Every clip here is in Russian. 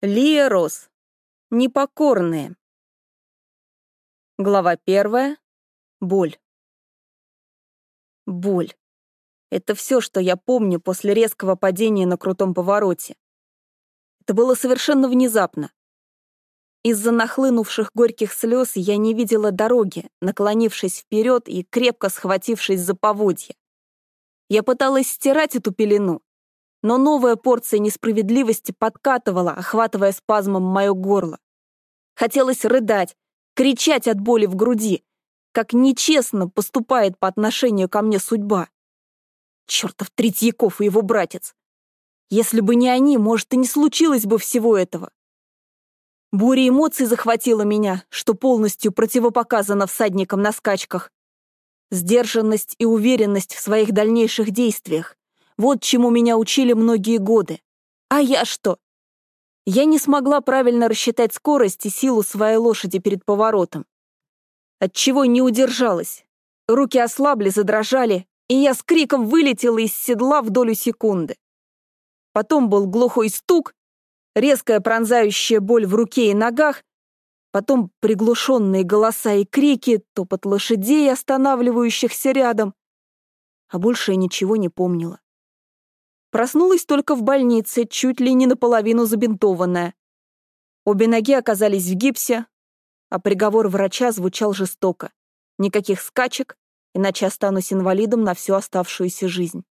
Лия Рос. Непокорные. Глава первая. Боль. Боль. Это все, что я помню после резкого падения на крутом повороте. Это было совершенно внезапно. Из-за нахлынувших горьких слез я не видела дороги, наклонившись вперед и крепко схватившись за поводья. Я пыталась стирать эту пелену, но новая порция несправедливости подкатывала, охватывая спазмом мое горло. Хотелось рыдать, кричать от боли в груди, как нечестно поступает по отношению ко мне судьба. Чертов Третьяков и его братец. Если бы не они, может, и не случилось бы всего этого. Буря эмоций захватила меня, что полностью противопоказано всадникам на скачках. Сдержанность и уверенность в своих дальнейших действиях. Вот чему меня учили многие годы. А я что? Я не смогла правильно рассчитать скорость и силу своей лошади перед поворотом. Отчего не удержалась. Руки ослабли, задрожали, и я с криком вылетела из седла в долю секунды. Потом был глухой стук, резкая пронзающая боль в руке и ногах, потом приглушенные голоса и крики, топот лошадей, останавливающихся рядом. А больше я ничего не помнила. Проснулась только в больнице, чуть ли не наполовину забинтованная. Обе ноги оказались в гипсе, а приговор врача звучал жестоко. Никаких скачек, иначе останусь инвалидом на всю оставшуюся жизнь.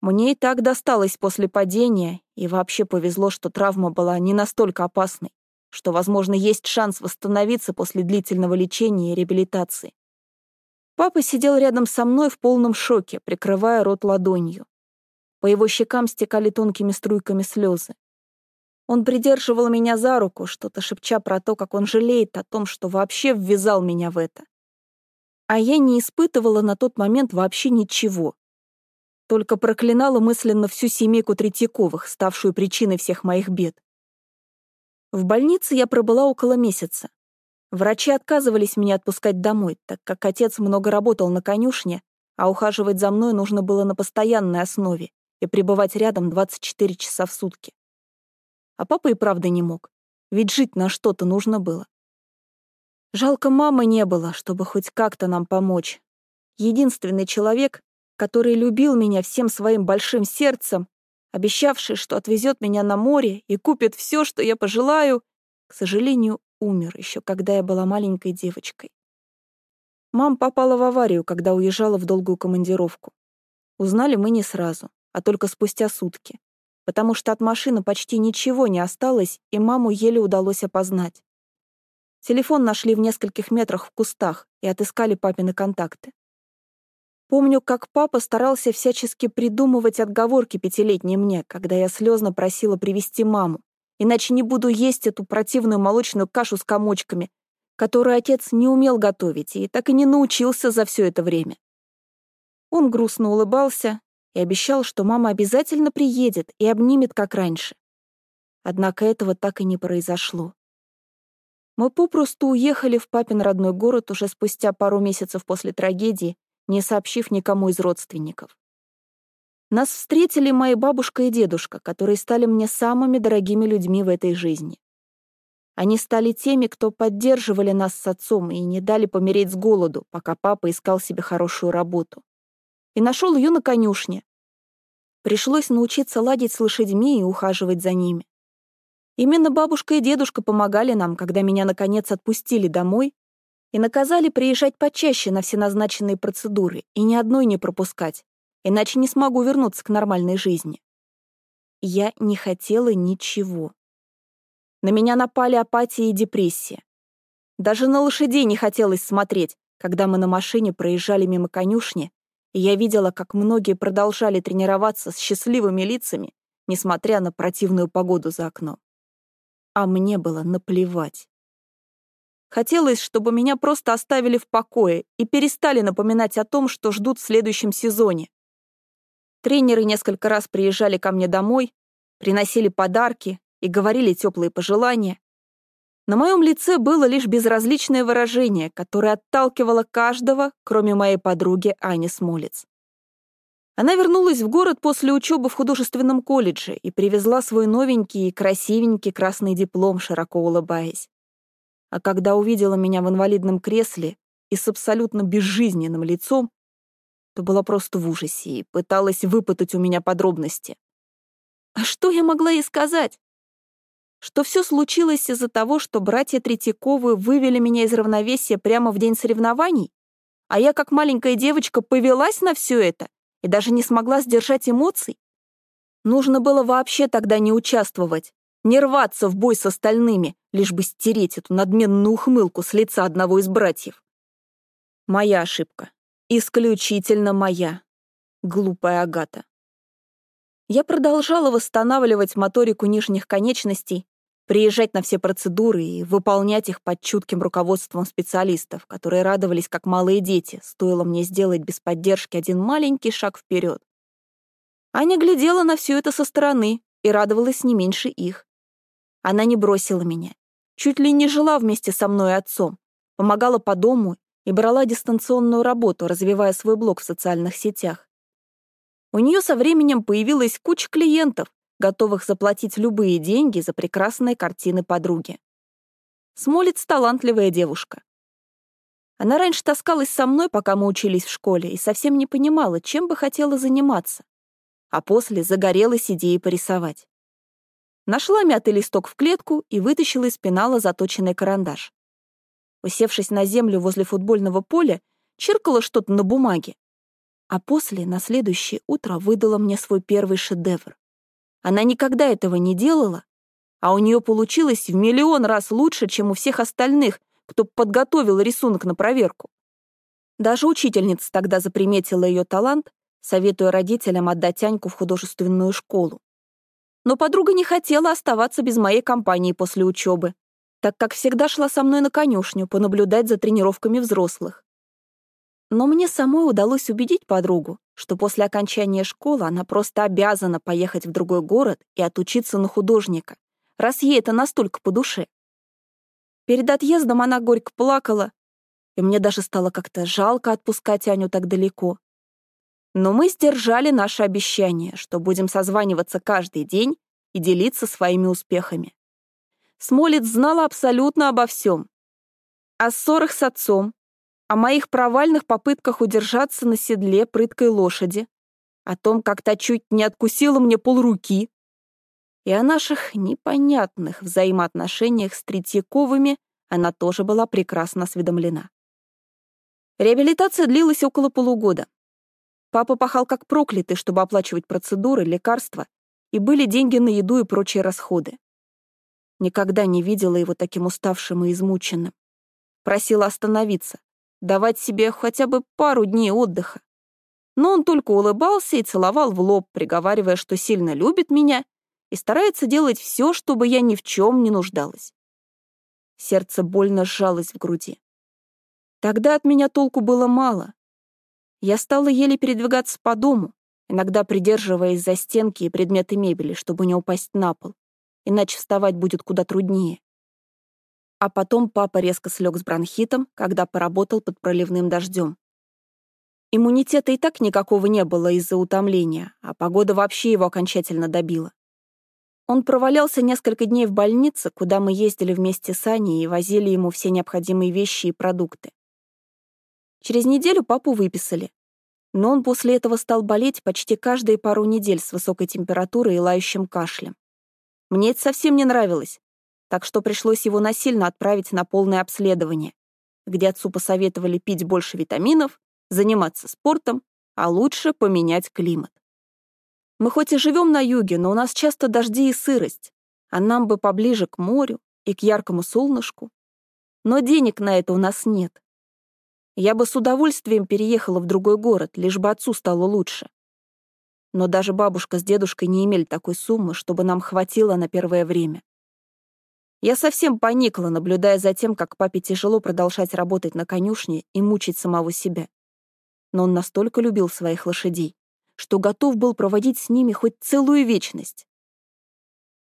Мне и так досталось после падения, и вообще повезло, что травма была не настолько опасной, что, возможно, есть шанс восстановиться после длительного лечения и реабилитации. Папа сидел рядом со мной в полном шоке, прикрывая рот ладонью. По его щекам стекали тонкими струйками слезы. Он придерживал меня за руку, что-то шепча про то, как он жалеет о том, что вообще ввязал меня в это. А я не испытывала на тот момент вообще ничего. Только проклинала мысленно всю семейку Третьяковых, ставшую причиной всех моих бед. В больнице я пробыла около месяца. Врачи отказывались меня отпускать домой, так как отец много работал на конюшне, а ухаживать за мной нужно было на постоянной основе и пребывать рядом 24 часа в сутки. А папа и правда не мог, ведь жить на что-то нужно было. Жалко мамы не было, чтобы хоть как-то нам помочь. Единственный человек, который любил меня всем своим большим сердцем, обещавший, что отвезет меня на море и купит все, что я пожелаю, к сожалению, умер еще, когда я была маленькой девочкой. Мам попала в аварию, когда уезжала в долгую командировку. Узнали мы не сразу а только спустя сутки, потому что от машины почти ничего не осталось, и маму еле удалось опознать. Телефон нашли в нескольких метрах в кустах и отыскали папины контакты. Помню, как папа старался всячески придумывать отговорки пятилетней мне, когда я слезно просила привести маму, иначе не буду есть эту противную молочную кашу с комочками, которую отец не умел готовить и так и не научился за все это время. Он грустно улыбался и обещал, что мама обязательно приедет и обнимет, как раньше. Однако этого так и не произошло. Мы попросту уехали в папин родной город уже спустя пару месяцев после трагедии, не сообщив никому из родственников. Нас встретили мои бабушка и дедушка, которые стали мне самыми дорогими людьми в этой жизни. Они стали теми, кто поддерживали нас с отцом и не дали помереть с голоду, пока папа искал себе хорошую работу и нашел ее на конюшне. Пришлось научиться ладить с лошадьми и ухаживать за ними. Именно бабушка и дедушка помогали нам, когда меня, наконец, отпустили домой и наказали приезжать почаще на все назначенные процедуры и ни одной не пропускать, иначе не смогу вернуться к нормальной жизни. Я не хотела ничего. На меня напали апатия и депрессия. Даже на лошадей не хотелось смотреть, когда мы на машине проезжали мимо конюшни я видела, как многие продолжали тренироваться с счастливыми лицами, несмотря на противную погоду за окном. А мне было наплевать. Хотелось, чтобы меня просто оставили в покое и перестали напоминать о том, что ждут в следующем сезоне. Тренеры несколько раз приезжали ко мне домой, приносили подарки и говорили теплые пожелания, на моем лице было лишь безразличное выражение, которое отталкивало каждого, кроме моей подруги Ани Смолец. Она вернулась в город после учебы в художественном колледже и привезла свой новенький и красивенький красный диплом, широко улыбаясь. А когда увидела меня в инвалидном кресле и с абсолютно безжизненным лицом, то была просто в ужасе и пыталась выпытать у меня подробности. А что я могла ей сказать? Что все случилось из-за того, что братья Третьяковы вывели меня из равновесия прямо в день соревнований? А я, как маленькая девочка, повелась на все это и даже не смогла сдержать эмоций? Нужно было вообще тогда не участвовать, не рваться в бой с остальными, лишь бы стереть эту надменную ухмылку с лица одного из братьев. Моя ошибка. Исключительно моя. Глупая Агата. Я продолжала восстанавливать моторику нижних конечностей, приезжать на все процедуры и выполнять их под чутким руководством специалистов, которые радовались как малые дети, стоило мне сделать без поддержки один маленький шаг вперед. Аня глядела на все это со стороны и радовалась не меньше их. Она не бросила меня, чуть ли не жила вместе со мной и отцом, помогала по дому и брала дистанционную работу, развивая свой блог в социальных сетях. У нее со временем появилась куча клиентов, готовых заплатить любые деньги за прекрасные картины подруги. Смолец — талантливая девушка. Она раньше таскалась со мной, пока мы учились в школе, и совсем не понимала, чем бы хотела заниматься. А после загорелась идеей порисовать. Нашла мятый листок в клетку и вытащила из пенала заточенный карандаш. Усевшись на землю возле футбольного поля, чиркала что-то на бумаге, а после, на следующее утро, выдала мне свой первый шедевр. Она никогда этого не делала, а у нее получилось в миллион раз лучше, чем у всех остальных, кто подготовил рисунок на проверку. Даже учительница тогда заприметила ее талант, советуя родителям отдать Аньку в художественную школу. Но подруга не хотела оставаться без моей компании после учебы, так как всегда шла со мной на конюшню понаблюдать за тренировками взрослых. Но мне самой удалось убедить подругу, что после окончания школы она просто обязана поехать в другой город и отучиться на художника, раз ей это настолько по душе. Перед отъездом она горько плакала, и мне даже стало как-то жалко отпускать Аню так далеко. Но мы сдержали наше обещание, что будем созваниваться каждый день и делиться своими успехами. Смолец знала абсолютно обо всем. О ссорах с отцом, о моих провальных попытках удержаться на седле прыткой лошади, о том, как та чуть не откусила мне полруки, и о наших непонятных взаимоотношениях с Третьяковыми она тоже была прекрасно осведомлена. Реабилитация длилась около полугода. Папа пахал как проклятый, чтобы оплачивать процедуры, лекарства, и были деньги на еду и прочие расходы. Никогда не видела его таким уставшим и измученным. Просила остановиться, давать себе хотя бы пару дней отдыха. Но он только улыбался и целовал в лоб, приговаривая, что сильно любит меня и старается делать все, чтобы я ни в чем не нуждалась. Сердце больно сжалось в груди. Тогда от меня толку было мало. Я стала еле передвигаться по дому, иногда придерживаясь за стенки и предметы мебели, чтобы не упасть на пол, иначе вставать будет куда труднее. А потом папа резко слег с бронхитом, когда поработал под проливным дождем. Иммунитета и так никакого не было из-за утомления, а погода вообще его окончательно добила. Он провалялся несколько дней в больнице, куда мы ездили вместе с Аней и возили ему все необходимые вещи и продукты. Через неделю папу выписали, но он после этого стал болеть почти каждые пару недель с высокой температурой и лающим кашлем. Мне это совсем не нравилось, так что пришлось его насильно отправить на полное обследование, где отцу посоветовали пить больше витаминов, заниматься спортом, а лучше поменять климат. Мы хоть и живем на юге, но у нас часто дожди и сырость, а нам бы поближе к морю и к яркому солнышку. Но денег на это у нас нет. Я бы с удовольствием переехала в другой город, лишь бы отцу стало лучше. Но даже бабушка с дедушкой не имели такой суммы, чтобы нам хватило на первое время. Я совсем поникла, наблюдая за тем, как папе тяжело продолжать работать на конюшне и мучить самого себя. Но он настолько любил своих лошадей, что готов был проводить с ними хоть целую вечность.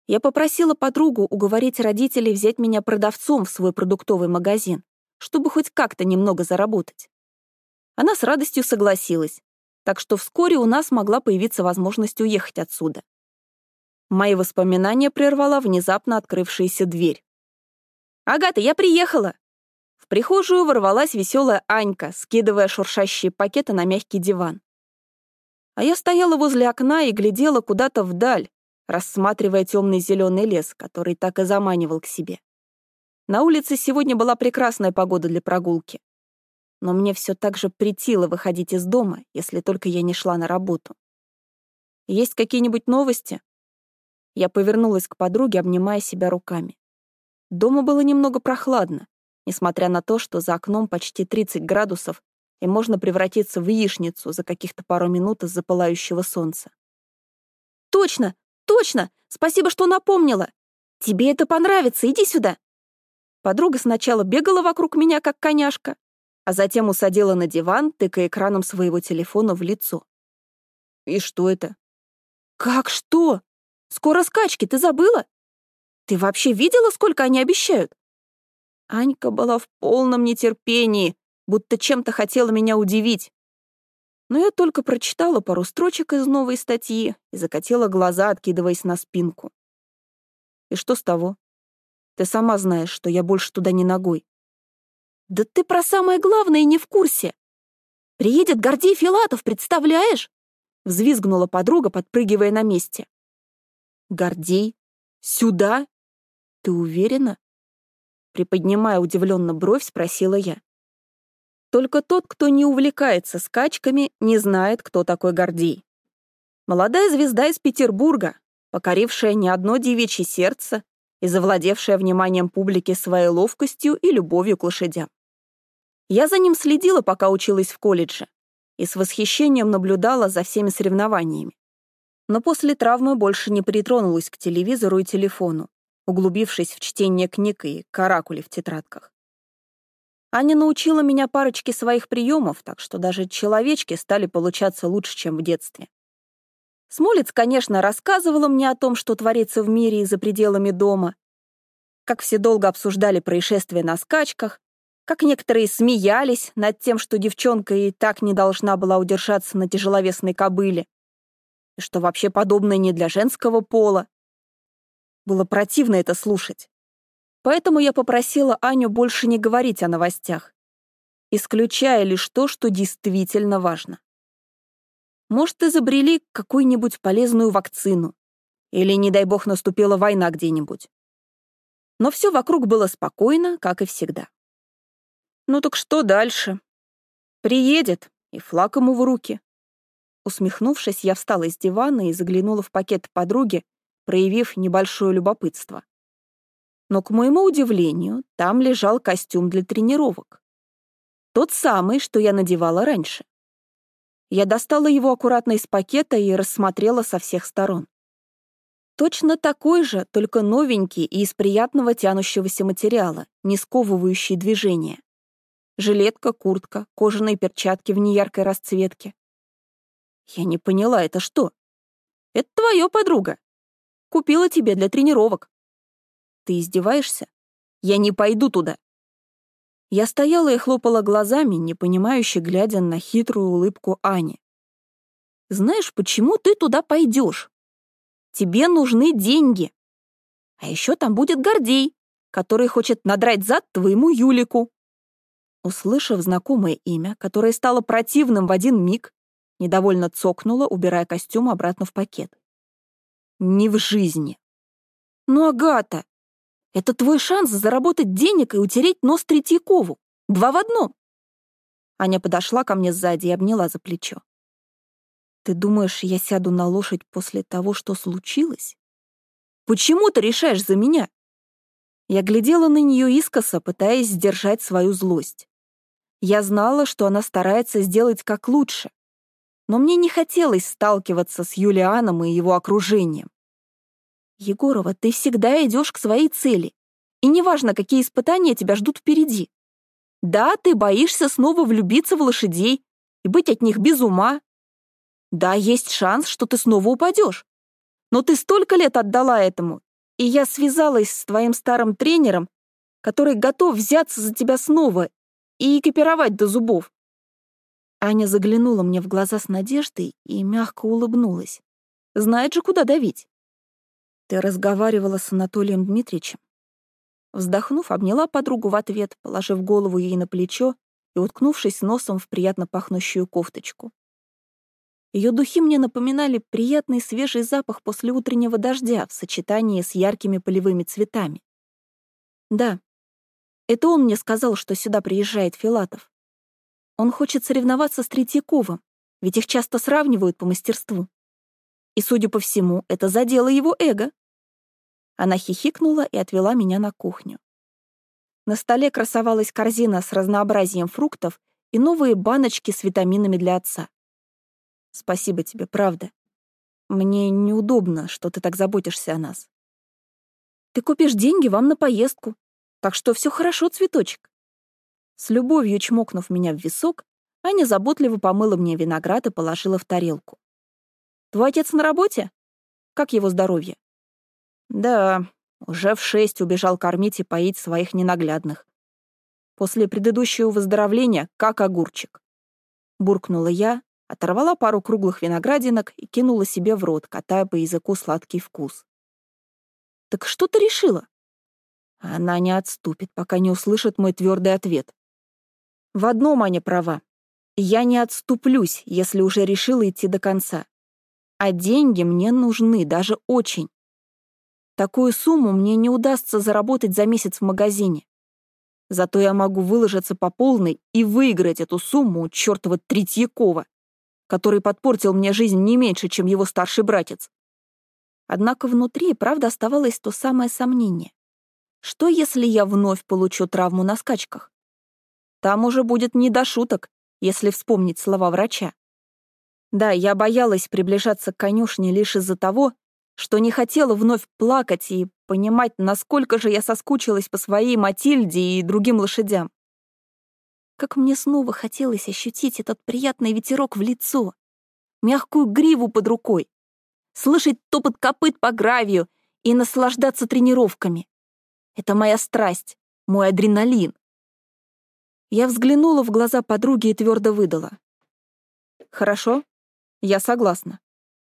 Я попросила подругу уговорить родителей взять меня продавцом в свой продуктовый магазин, чтобы хоть как-то немного заработать. Она с радостью согласилась, так что вскоре у нас могла появиться возможность уехать отсюда. Мои воспоминания прервала внезапно открывшаяся дверь. «Агата, я приехала!» В прихожую ворвалась веселая Анька, скидывая шуршащие пакеты на мягкий диван. А я стояла возле окна и глядела куда-то вдаль, рассматривая темный зеленый лес, который так и заманивал к себе. На улице сегодня была прекрасная погода для прогулки. Но мне все так же притило выходить из дома, если только я не шла на работу. Есть какие-нибудь новости? Я повернулась к подруге, обнимая себя руками. Дома было немного прохладно, несмотря на то, что за окном почти 30 градусов, и можно превратиться в яичницу за каких-то пару минут из-за пылающего солнца. «Точно! Точно! Спасибо, что напомнила! Тебе это понравится, иди сюда!» Подруга сначала бегала вокруг меня, как коняшка, а затем усадила на диван, тыкая экраном своего телефона в лицо. «И что это?» «Как что? Скоро скачки, ты забыла? Ты вообще видела, сколько они обещают?» Анька была в полном нетерпении, будто чем-то хотела меня удивить. Но я только прочитала пару строчек из новой статьи и закатила глаза, откидываясь на спинку. И что с того? Ты сама знаешь, что я больше туда не ногой. Да ты про самое главное не в курсе. Приедет Гордей Филатов, представляешь? Взвизгнула подруга, подпрыгивая на месте. Гордей? Сюда? Ты уверена? Приподнимая удивленно бровь, спросила я. Только тот, кто не увлекается скачками, не знает, кто такой Гордей. Молодая звезда из Петербурга, покорившая не одно девичье сердце и завладевшая вниманием публики своей ловкостью и любовью к лошадям. Я за ним следила, пока училась в колледже, и с восхищением наблюдала за всеми соревнованиями но после травмы больше не притронулась к телевизору и телефону, углубившись в чтение книг и каракули в тетрадках. Аня научила меня парочке своих приемов, так что даже человечки стали получаться лучше, чем в детстве. Смолец, конечно, рассказывала мне о том, что творится в мире и за пределами дома, как все долго обсуждали происшествия на скачках, как некоторые смеялись над тем, что девчонка и так не должна была удержаться на тяжеловесной кобыле, и что вообще подобное не для женского пола. Было противно это слушать. Поэтому я попросила Аню больше не говорить о новостях, исключая лишь то, что действительно важно. Может, изобрели какую-нибудь полезную вакцину, или, не дай бог, наступила война где-нибудь. Но все вокруг было спокойно, как и всегда. Ну так что дальше? Приедет, и флаг ему в руки. Усмехнувшись, я встала из дивана и заглянула в пакет подруги, проявив небольшое любопытство. Но, к моему удивлению, там лежал костюм для тренировок. Тот самый, что я надевала раньше. Я достала его аккуратно из пакета и рассмотрела со всех сторон. Точно такой же, только новенький и из приятного тянущегося материала, не сковывающий движения. Жилетка, куртка, кожаные перчатки в неяркой расцветке. Я не поняла, это что? Это твоя подруга. Купила тебе для тренировок. Ты издеваешься? Я не пойду туда. Я стояла и хлопала глазами, не понимающе глядя на хитрую улыбку Ани. Знаешь, почему ты туда пойдешь? Тебе нужны деньги. А еще там будет Гордей, который хочет надрать зад твоему Юлику. Услышав знакомое имя, которое стало противным в один миг, Недовольно цокнула, убирая костюм обратно в пакет. Не в жизни. Ну, Агата, это твой шанс заработать денег и утереть нос Третьякову. Два в одном. Аня подошла ко мне сзади и обняла за плечо. Ты думаешь, я сяду на лошадь после того, что случилось? Почему ты решаешь за меня? Я глядела на нее искоса, пытаясь сдержать свою злость. Я знала, что она старается сделать как лучше, но мне не хотелось сталкиваться с Юлианом и его окружением. «Егорова, ты всегда идешь к своей цели, и неважно, какие испытания тебя ждут впереди. Да, ты боишься снова влюбиться в лошадей и быть от них без ума. Да, есть шанс, что ты снова упадешь. Но ты столько лет отдала этому, и я связалась с твоим старым тренером, который готов взяться за тебя снова и экипировать до зубов. Аня заглянула мне в глаза с надеждой и мягко улыбнулась. Знает же, куда давить. Ты разговаривала с Анатолием Дмитриевичем? Вздохнув, обняла подругу в ответ, положив голову ей на плечо и уткнувшись носом в приятно пахнущую кофточку. Ее духи мне напоминали приятный свежий запах после утреннего дождя в сочетании с яркими полевыми цветами. Да, это он мне сказал, что сюда приезжает Филатов. Он хочет соревноваться с Третьяковым, ведь их часто сравнивают по мастерству. И, судя по всему, это задело его эго. Она хихикнула и отвела меня на кухню. На столе красовалась корзина с разнообразием фруктов и новые баночки с витаминами для отца. Спасибо тебе, правда. Мне неудобно, что ты так заботишься о нас. Ты купишь деньги вам на поездку, так что все хорошо, цветочек. С любовью чмокнув меня в висок, Аня заботливо помыла мне виноград и положила в тарелку. «Твой отец на работе? Как его здоровье?» «Да, уже в шесть убежал кормить и поить своих ненаглядных. После предыдущего выздоровления как огурчик. Буркнула я, оторвала пару круглых виноградинок и кинула себе в рот, катая по языку сладкий вкус. «Так что ты решила?» Она не отступит, пока не услышит мой твердый ответ. В одном Аня права. Я не отступлюсь, если уже решила идти до конца. А деньги мне нужны, даже очень. Такую сумму мне не удастся заработать за месяц в магазине. Зато я могу выложиться по полной и выиграть эту сумму у чертова Третьякова, который подпортил мне жизнь не меньше, чем его старший братец. Однако внутри, правда, оставалось то самое сомнение. Что, если я вновь получу травму на скачках? Там уже будет не до шуток, если вспомнить слова врача. Да, я боялась приближаться к конюшне лишь из-за того, что не хотела вновь плакать и понимать, насколько же я соскучилась по своей Матильде и другим лошадям. Как мне снова хотелось ощутить этот приятный ветерок в лицо, мягкую гриву под рукой, слышать топот копыт по гравию и наслаждаться тренировками. Это моя страсть, мой адреналин. Я взглянула в глаза подруги и твердо выдала. «Хорошо, я согласна.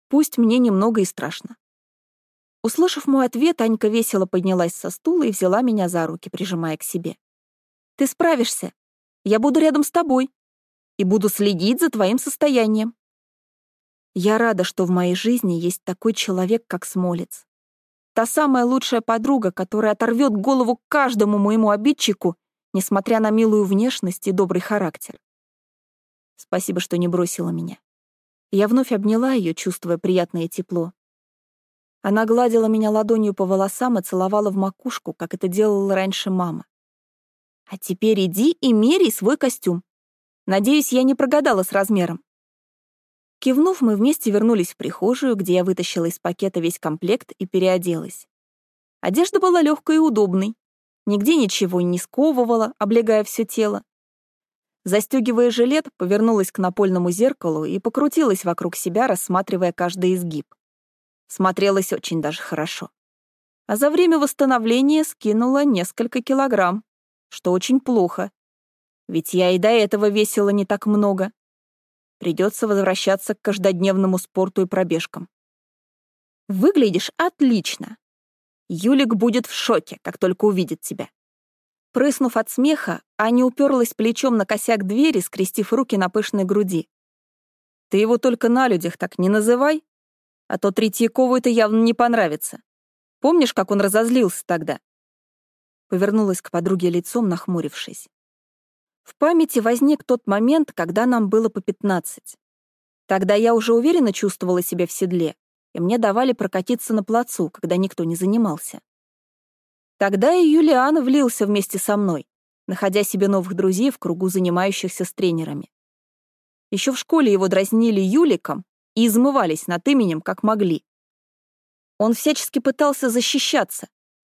Пусть мне немного и страшно». Услышав мой ответ, Анька весело поднялась со стула и взяла меня за руки, прижимая к себе. «Ты справишься. Я буду рядом с тобой и буду следить за твоим состоянием». Я рада, что в моей жизни есть такой человек, как Смолец. Та самая лучшая подруга, которая оторвет голову каждому моему обидчику несмотря на милую внешность и добрый характер. Спасибо, что не бросила меня. Я вновь обняла ее, чувствуя приятное тепло. Она гладила меня ладонью по волосам и целовала в макушку, как это делала раньше мама. «А теперь иди и меряй свой костюм. Надеюсь, я не прогадала с размером». Кивнув, мы вместе вернулись в прихожую, где я вытащила из пакета весь комплект и переоделась. Одежда была легкой и удобной, нигде ничего не сковывала, облегая все тело. Застегивая жилет, повернулась к напольному зеркалу и покрутилась вокруг себя, рассматривая каждый изгиб. Смотрелась очень даже хорошо. А за время восстановления скинула несколько килограмм, что очень плохо. Ведь я и до этого весила не так много. Придется возвращаться к каждодневному спорту и пробежкам. Выглядишь отлично, Юлик будет в шоке, как только увидит тебя. Прыснув от смеха, Аня уперлась плечом на косяк двери, скрестив руки на пышной груди. «Ты его только на людях так не называй, а то Третьякову это явно не понравится. Помнишь, как он разозлился тогда?» Повернулась к подруге лицом, нахмурившись. В памяти возник тот момент, когда нам было по пятнадцать. Тогда я уже уверенно чувствовала себя в седле, и мне давали прокатиться на плацу, когда никто не занимался. Тогда и Юлиан влился вместе со мной, находя себе новых друзей в кругу занимающихся с тренерами. Еще в школе его дразнили Юликом и измывались над именем, как могли. Он всячески пытался защищаться,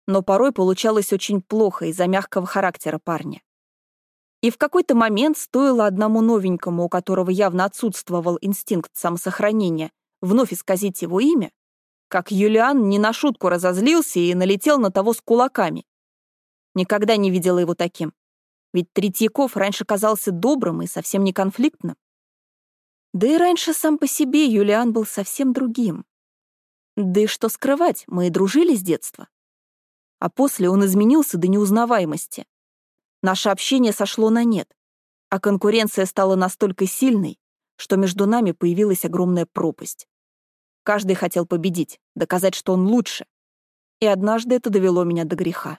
но порой получалось очень плохо из-за мягкого характера парня. И в какой-то момент стоило одному новенькому, у которого явно отсутствовал инстинкт самосохранения, вновь исказить его имя, как Юлиан не на шутку разозлился и налетел на того с кулаками. Никогда не видела его таким. Ведь Третьяков раньше казался добрым и совсем не конфликтным. Да и раньше сам по себе Юлиан был совсем другим. Да и что скрывать, мы и дружили с детства. А после он изменился до неузнаваемости. Наше общение сошло на нет, а конкуренция стала настолько сильной, что между нами появилась огромная пропасть. Каждый хотел победить, доказать, что он лучше. И однажды это довело меня до греха.